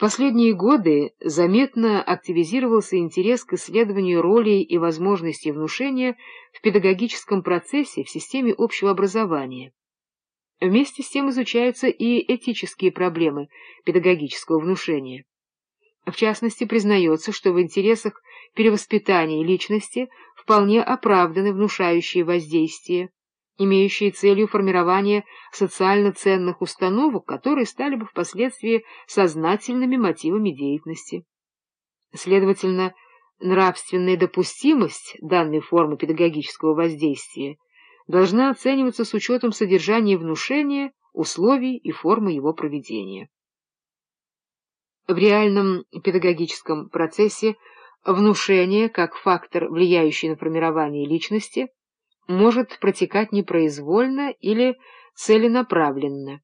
последние годы заметно активизировался интерес к исследованию ролей и возможностей внушения в педагогическом процессе в системе общего образования. Вместе с тем изучаются и этические проблемы педагогического внушения. В частности, признается, что в интересах перевоспитания личности вполне оправданы внушающие воздействия, имеющие целью формирование социально ценных установок, которые стали бы впоследствии сознательными мотивами деятельности. Следовательно, нравственная допустимость данной формы педагогического воздействия должна оцениваться с учетом содержания внушения, условий и формы его проведения. В реальном педагогическом процессе внушение, как фактор, влияющий на формирование личности, может протекать непроизвольно или целенаправленно.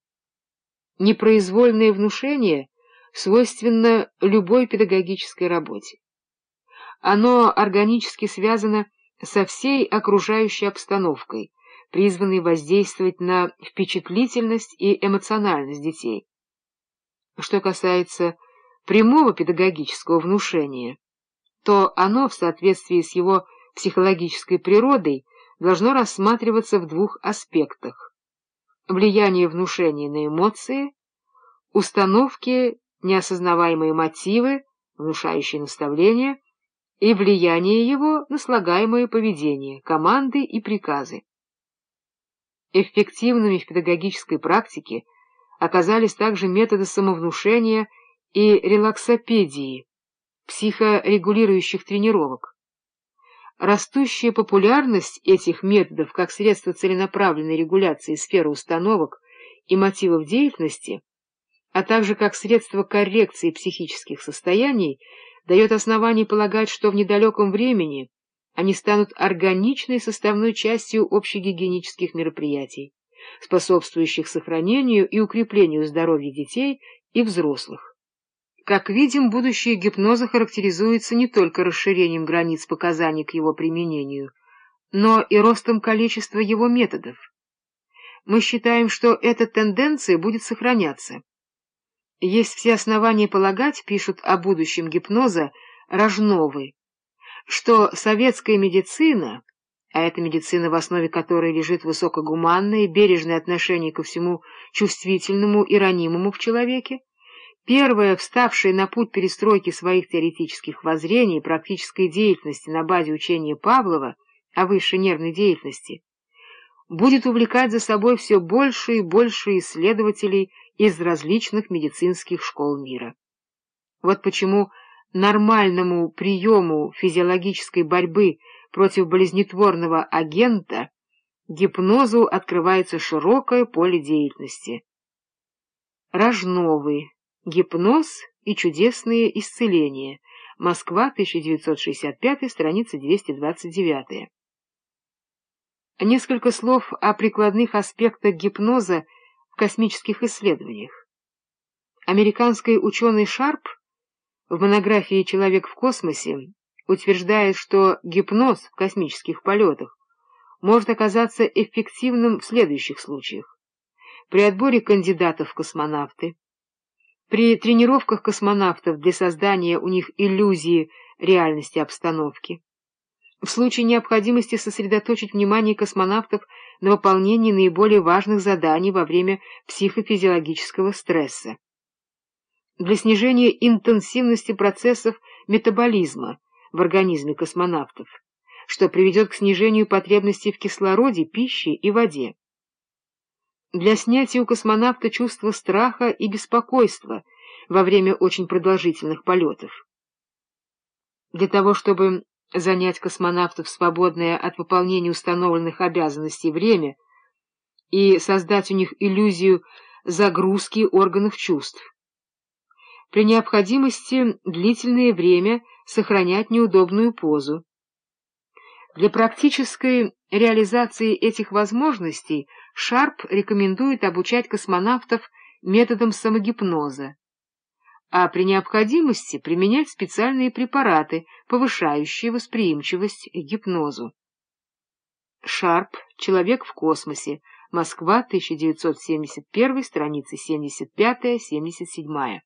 Непроизвольное внушение свойственно любой педагогической работе. Оно органически связано со всей окружающей обстановкой, призванной воздействовать на впечатлительность и эмоциональность детей. Что касается прямого педагогического внушения, то оно в соответствии с его психологической природой должно рассматриваться в двух аспектах. Влияние внушения на эмоции, установки, неосознаваемые мотивы, внушающие наставления, и влияние его на слагаемое поведение, команды и приказы. Эффективными в педагогической практике оказались также методы самовнушения и релаксопедии, психорегулирующих тренировок. Растущая популярность этих методов как средство целенаправленной регуляции сферы установок и мотивов деятельности, а также как средство коррекции психических состояний, дает основание полагать, что в недалеком времени они станут органичной составной частью общегигиенических мероприятий, способствующих сохранению и укреплению здоровья детей и взрослых. Как видим, будущее гипноза характеризуется не только расширением границ показаний к его применению, но и ростом количества его методов. Мы считаем, что эта тенденция будет сохраняться. Есть все основания полагать, пишут о будущем гипноза Рожновы, что советская медицина, а эта медицина, в основе которой лежит высокогуманное и бережное отношение ко всему чувствительному и ранимому в человеке, Первая, вставшая на путь перестройки своих теоретических воззрений и практической деятельности на базе учения Павлова о высшей нервной деятельности, будет увлекать за собой все больше и больше исследователей из различных медицинских школ мира. Вот почему нормальному приему физиологической борьбы против болезнетворного агента гипнозу открывается широкое поле деятельности. Рожновый Гипноз и чудесные исцеления. Москва, 1965, страница 229. Несколько слов о прикладных аспектах гипноза в космических исследованиях. Американский ученый Шарп в монографии «Человек в космосе» утверждает, что гипноз в космических полетах может оказаться эффективным в следующих случаях. При отборе кандидатов в космонавты, при тренировках космонавтов для создания у них иллюзии реальности обстановки, в случае необходимости сосредоточить внимание космонавтов на выполнении наиболее важных заданий во время психофизиологического стресса, для снижения интенсивности процессов метаболизма в организме космонавтов, что приведет к снижению потребностей в кислороде, пище и воде для снятия у космонавта чувства страха и беспокойства во время очень продолжительных полетов. Для того, чтобы занять космонавтов свободное от выполнения установленных обязанностей время и создать у них иллюзию загрузки органов чувств. При необходимости длительное время сохранять неудобную позу. Для практической реализации этих возможностей Шарп рекомендует обучать космонавтов методом самогипноза, а при необходимости применять специальные препараты, повышающие восприимчивость к гипнозу. Шарп «Человек в космосе», Москва, 1971, страницы 75-77.